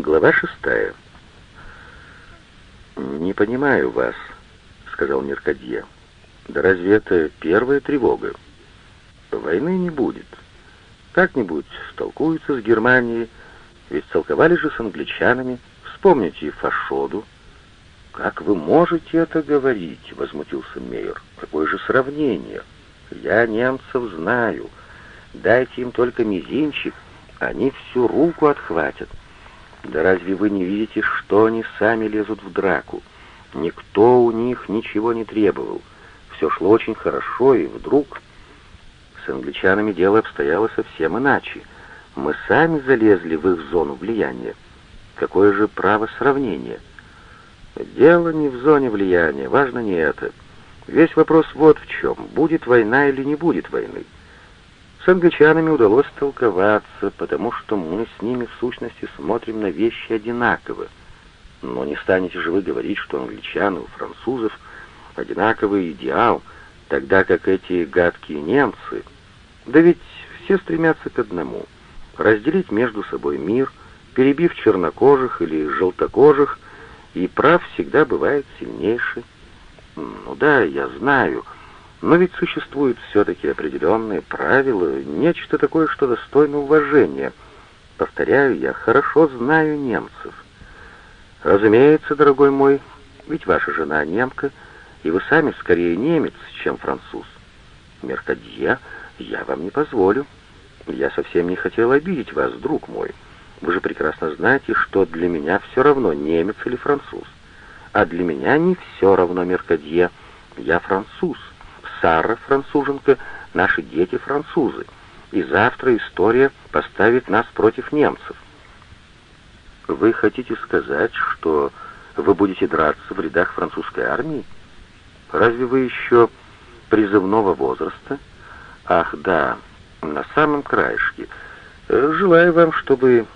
Глава шестая. «Не понимаю вас», — сказал Меркадье. «Да разве это первая тревога? Войны не будет. Как-нибудь столкуются с Германией, ведь столковали же с англичанами. Вспомните Фашоду». «Как вы можете это говорить?» — возмутился Мейер. «Какое же сравнение? Я немцев знаю. Дайте им только мизинчик, они всю руку отхватят. Да разве вы не видите, что они сами лезут в драку? Никто у них ничего не требовал. Все шло очень хорошо, и вдруг... С англичанами дело обстояло совсем иначе. Мы сами залезли в их зону влияния. Какое же право сравнения? Дело не в зоне влияния, важно не это. Весь вопрос вот в чем, будет война или не будет войны. С англичанами удалось толковаться, потому что мы с ними в сущности смотрим на вещи одинаково. Но не станете же вы говорить, что англичан и у французов одинаковый идеал, тогда как эти гадкие немцы... Да ведь все стремятся к одному — разделить между собой мир, перебив чернокожих или желтокожих, и прав всегда бывает сильнейший. Ну да, я знаю, — но ведь существуют все-таки определенные правила, нечто такое, что достойно уважения. Повторяю, я хорошо знаю немцев. Разумеется, дорогой мой, ведь ваша жена немка, и вы сами скорее немец, чем француз. Меркадье, я вам не позволю. Я совсем не хотел обидеть вас, друг мой. Вы же прекрасно знаете, что для меня все равно, немец или француз. А для меня не все равно, Меркадье. Я француз. Сара француженка, наши дети французы. И завтра история поставит нас против немцев. Вы хотите сказать, что вы будете драться в рядах французской армии? Разве вы еще призывного возраста? Ах, да, на самом краешке. Желаю вам, чтобы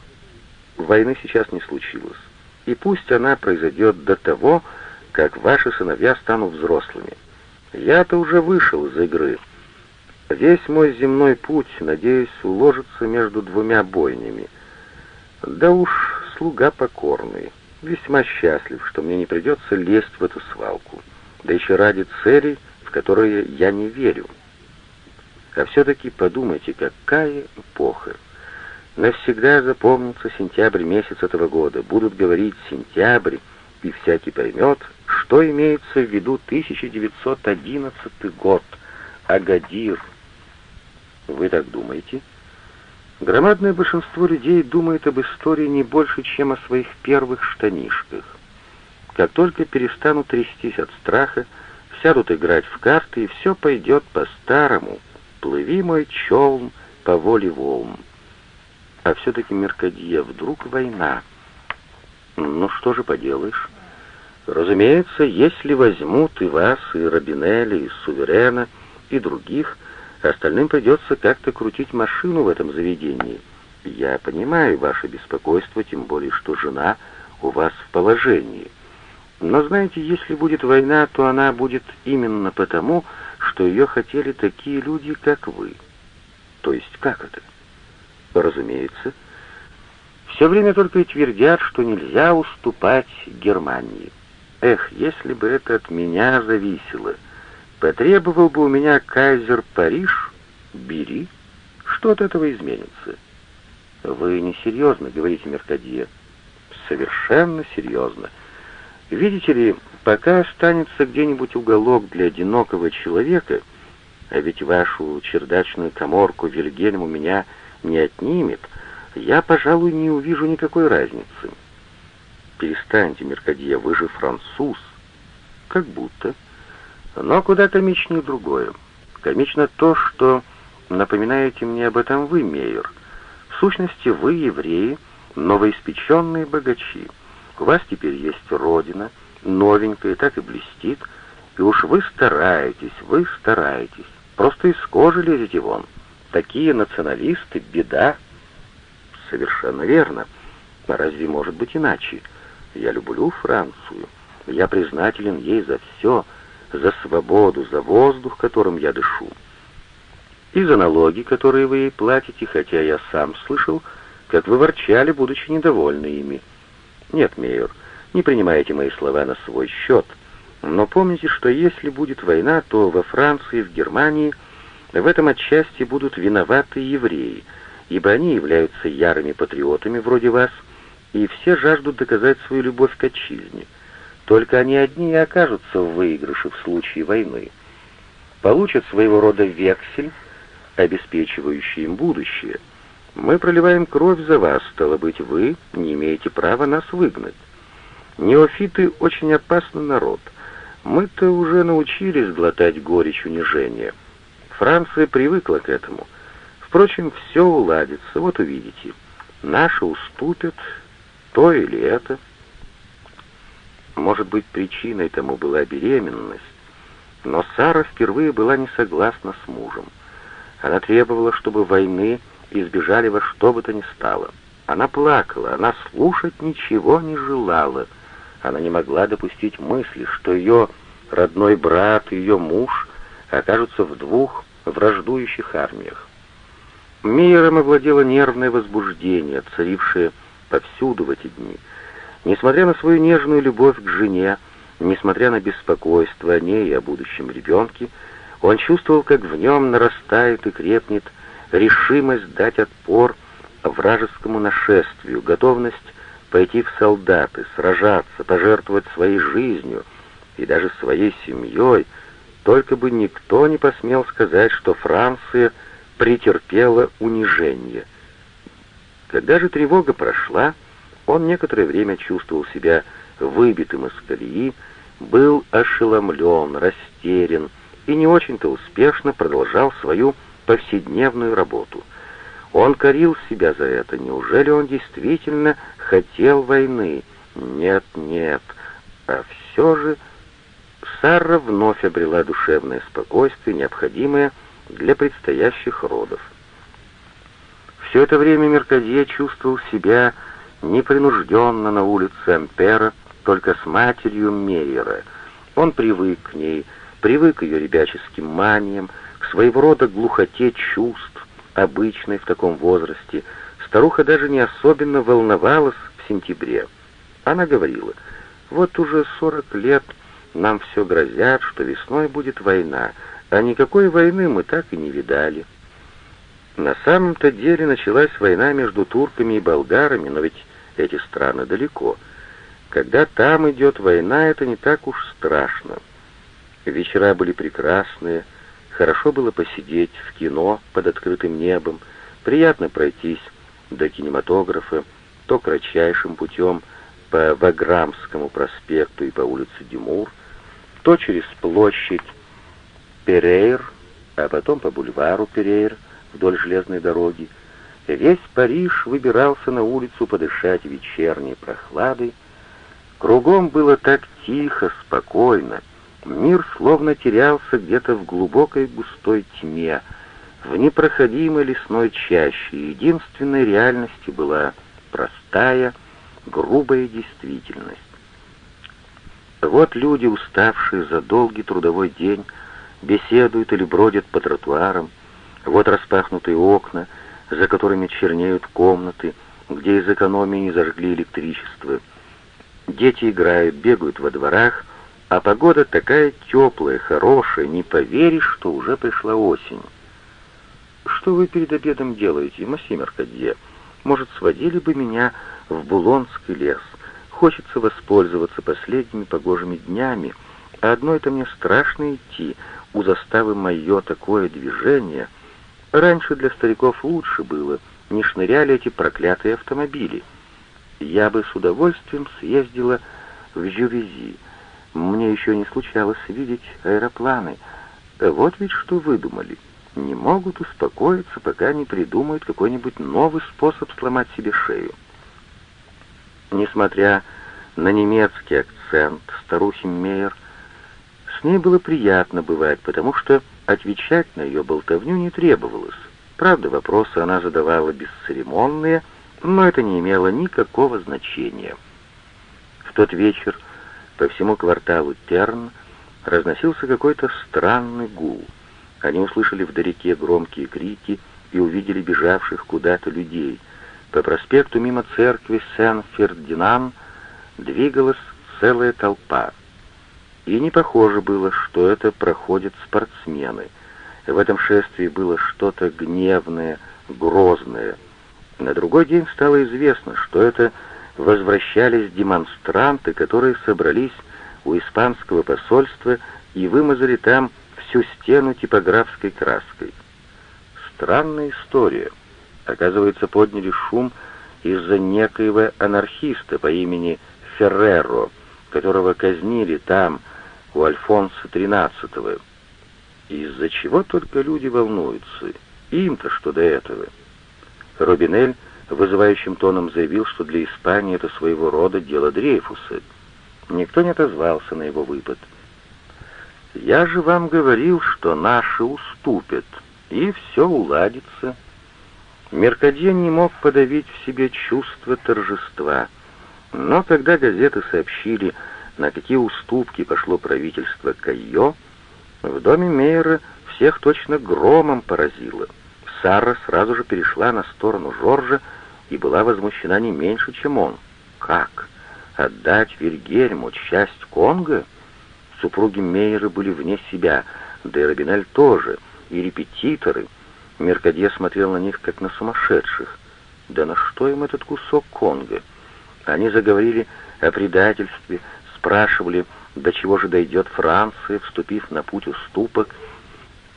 войны сейчас не случилось. И пусть она произойдет до того, как ваши сыновья станут взрослыми. Я-то уже вышел из игры. Весь мой земной путь, надеюсь, уложится между двумя бойнями. Да уж, слуга покорный, весьма счастлив, что мне не придется лезть в эту свалку, да еще ради целей, в которые я не верю. А все-таки подумайте, какая эпоха. Навсегда запомнится сентябрь месяц этого года. Будут говорить «сентябрь», и всякий поймет, что имеется в виду 1911 год, Агадир. Вы так думаете? Громадное большинство людей думает об истории не больше, чем о своих первых штанишках. Как только перестанут трястись от страха, сядут играть в карты, и все пойдет по-старому. Плыви, мой челн, по воле волн. А все-таки Меркадье, вдруг война. Ну что же поделаешь? Разумеется, если возьмут и вас, и Робинелли, и Суверена, и других, остальным придется как-то крутить машину в этом заведении. Я понимаю ваше беспокойство, тем более, что жена у вас в положении. Но знаете, если будет война, то она будет именно потому, что ее хотели такие люди, как вы. То есть как это? Разумеется. Все время только и твердят, что нельзя уступать Германии. Эх, если бы это от меня зависело. Потребовал бы у меня кайзер Париж, бери. Что от этого изменится? Вы несерьезно, говорите Меркадье. Совершенно серьезно. Видите ли, пока останется где-нибудь уголок для одинокого человека, а ведь вашу чердачную коморку Вильгельм у меня не отнимет, я, пожалуй, не увижу никакой разницы. «Перестаньте, Меркадье, вы же француз». «Как будто». Но куда комичнее другое. Комично то, что напоминаете мне об этом вы, Мейер. В сущности, вы евреи, новоиспеченные богачи. У вас теперь есть родина, новенькая, так и блестит, и уж вы стараетесь, вы стараетесь. Просто из кожи лезете вон. Такие националисты — беда. Совершенно верно. А разве может быть иначе? Я люблю Францию. Я признателен ей за все, за свободу, за воздух, которым я дышу. И за налоги, которые вы ей платите, хотя я сам слышал, как вы ворчали, будучи недовольны ими. Нет, Мейер, не принимайте мои слова на свой счет, но помните, что если будет война, то во Франции, в Германии в этом отчасти будут виноваты евреи, ибо они являются ярыми патриотами вроде вас, и все жаждут доказать свою любовь к отчизне. Только они одни и окажутся в выигрыше в случае войны. Получат своего рода вексель, обеспечивающий им будущее. Мы проливаем кровь за вас, стало быть, вы не имеете права нас выгнать. Неофиты очень опасный народ. Мы-то уже научились глотать горечь унижения. Франция привыкла к этому. Впрочем, все уладится, вот увидите. Наши уступят, то или это. Может быть, причиной тому была беременность, но Сара впервые была не согласна с мужем. Она требовала, чтобы войны избежали во что бы то ни стало. Она плакала, она слушать ничего не желала. Она не могла допустить мысли, что ее родной брат ее муж окажутся в двух враждующих армиях. Мейером овладело нервное возбуждение, царившее повсюду в эти дни. Несмотря на свою нежную любовь к жене, несмотря на беспокойство о ней и о будущем ребенке, он чувствовал, как в нем нарастает и крепнет решимость дать отпор вражескому нашествию, готовность пойти в солдаты, сражаться, пожертвовать своей жизнью и даже своей семьей, только бы никто не посмел сказать, что Франция претерпела унижение. Когда же тревога прошла, он некоторое время чувствовал себя выбитым из колеи, был ошеломлен, растерян и не очень-то успешно продолжал свою повседневную работу. Он корил себя за это. Неужели он действительно хотел войны? Нет, нет. А все же Сара вновь обрела душевное спокойствие, необходимое для предстоящих родов. Все это время Меркадье чувствовал себя непринужденно на улице Ампера, только с матерью Мейера. Он привык к ней, привык к ее ребяческим маниям, к своего рода глухоте чувств, обычной в таком возрасте. Старуха даже не особенно волновалась в сентябре. Она говорила, вот уже сорок лет нам все грозят, что весной будет война, а никакой войны мы так и не видали. На самом-то деле началась война между турками и болгарами, но ведь эти страны далеко. Когда там идет война, это не так уж страшно. Вечера были прекрасные, хорошо было посидеть в кино под открытым небом, приятно пройтись до кинематографа, то кратчайшим путем по Ваграмскому проспекту и по улице Димур, то через площадь Перейр, а потом по бульвару Перейр вдоль железной дороги, Весь Париж выбирался на улицу подышать вечерней прохладой. Кругом было так тихо, спокойно. Мир словно терялся где-то в глубокой густой тьме, в непроходимой лесной чаще. Единственной реальностью была простая, грубая действительность. Вот люди, уставшие за долгий трудовой день, беседуют или бродят по тротуарам, вот распахнутые окна — за которыми чернеют комнаты, где из экономии не зажгли электричество. Дети играют, бегают во дворах, а погода такая теплая, хорошая, не поверишь, что уже пришла осень. «Что вы перед обедом делаете, Масим Аркадье? Может, сводили бы меня в Булонский лес? Хочется воспользоваться последними погожими днями, а одно это мне страшно идти, у заставы мое такое движение — Раньше для стариков лучше было, не шныряли эти проклятые автомобили. Я бы с удовольствием съездила в Жювези. Мне еще не случалось видеть аэропланы. Вот ведь что выдумали. Не могут успокоиться, пока не придумают какой-нибудь новый способ сломать себе шею. Несмотря на немецкий акцент старухи Мейер, с ней было приятно бывать, потому что Отвечать на ее болтовню не требовалось. Правда, вопросы она задавала бесцеремонные, но это не имело никакого значения. В тот вечер по всему кварталу Терн разносился какой-то странный гул. Они услышали вдалеке громкие крики и увидели бежавших куда-то людей. По проспекту мимо церкви Сен-Фердинан двигалась целая толпа. И не похоже было, что это проходят спортсмены. В этом шествии было что-то гневное, грозное. На другой день стало известно, что это возвращались демонстранты, которые собрались у испанского посольства и вымазали там всю стену типографской краской. Странная история. Оказывается, подняли шум из-за некоего анархиста по имени Ферреро, которого казнили там, у Альфонса XIII. Из-за чего только люди волнуются? Им-то что до этого? Робинель вызывающим тоном заявил, что для Испании это своего рода дело Дрейфуса. Никто не отозвался на его выпад. «Я же вам говорил, что наши уступят, и все уладится». Меркадье не мог подавить в себе чувство торжества. Но когда газеты сообщили, на какие уступки пошло правительство Кайо, в доме Мейера всех точно громом поразило. Сара сразу же перешла на сторону Жоржа и была возмущена не меньше, чем он. Как? Отдать Вильгельму часть Конго? Супруги Мейера были вне себя, да и Робинель тоже, и репетиторы. Меркадье смотрел на них, как на сумасшедших. Да на что им этот кусок Конго? Они заговорили о предательстве, спрашивали, до чего же дойдет Франция, вступив на путь уступок.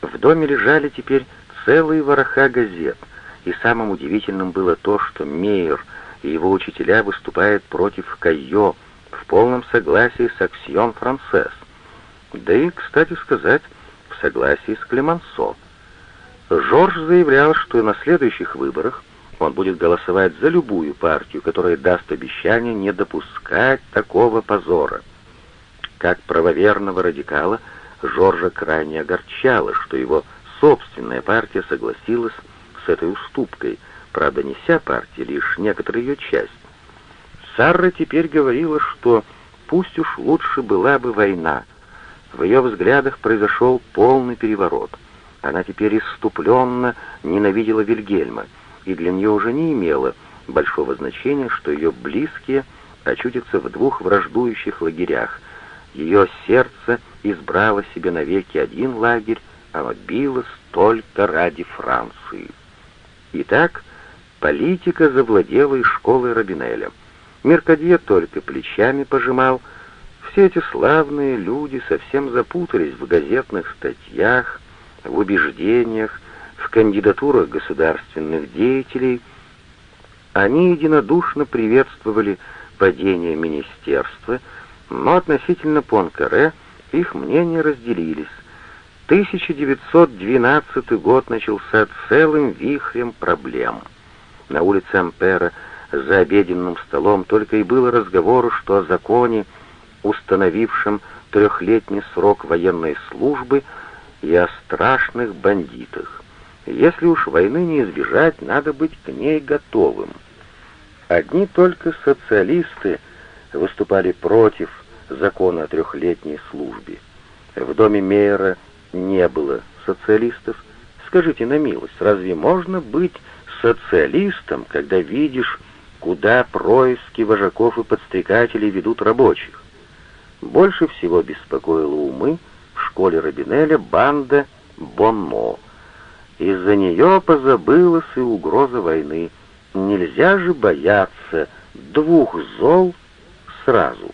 В доме лежали теперь целые вороха газет, и самым удивительным было то, что Мейер и его учителя выступают против Кайо в полном согласии с Аксион Францесс. Да и, кстати сказать, в согласии с Клемансо. Жорж заявлял, что на следующих выборах он будет голосовать за любую партию, которая даст обещание не допускать такого позора. Как правоверного радикала, Жоржа крайне огорчало, что его собственная партия согласилась с этой уступкой, правда, не вся партия, лишь некоторая ее часть. Сарра теперь говорила, что пусть уж лучше была бы война. В ее взглядах произошел полный переворот. Она теперь иступленно ненавидела Вильгельма, и для нее уже не имело большого значения, что ее близкие очутятся в двух враждующих лагерях. Ее сердце избрало себе навеки один лагерь, оно билось только ради Франции. Итак, политика завладела и школой Робинеля. Меркадье только плечами пожимал. Все эти славные люди совсем запутались в газетных статьях, в убеждениях, в кандидатурах государственных деятелей. Они единодушно приветствовали падение министерства, но относительно Понкаре их мнения разделились. 1912 год начался целым вихрем проблем. На улице Ампера за обеденным столом только и было разговору, что о законе, установившем трехлетний срок военной службы, и о страшных бандитах. Если уж войны не избежать, надо быть к ней готовым. Одни только социалисты выступали против закона о трехлетней службе. В доме Мейера не было социалистов. Скажите на милость, разве можно быть социалистом, когда видишь, куда происки вожаков и подстрекателей ведут рабочих? Больше всего беспокоило умы в школе Робинеля банда Бонмо. Из-за нее позабылась и угроза войны. Нельзя же бояться двух зол сразу.